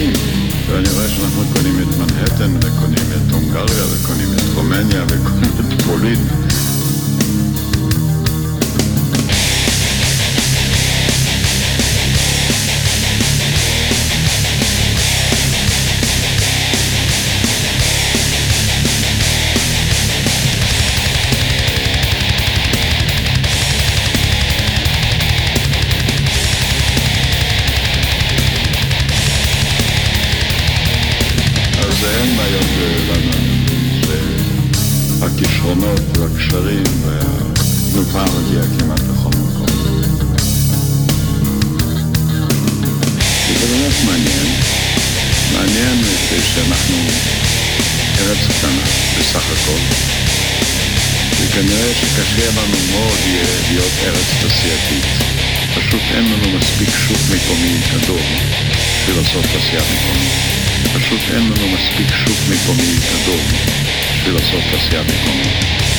קונים, ואני רואה שאנחנו קונים את מנהטן, וקונים את הונגריה, וקונים את רומניה, וקונים את פולין. אין בעיות בלבנון, זה הכישרונות והקשרים והתנופה מגיעה כמעט לכל מקום. זה באמת מעניין, מעניין שאנחנו ארץ קטנה בסך הכל, וכנראה שקשה לנו מאוד להיות ארץ תעשייתית. פשוט אין לנו מספיק שוק מקומי גדול בשביל לעשות תעשייה מקומית. פשוט אין לנו מספיק שוק מקומי גדול בשביל לעשות תעשייה מקומית.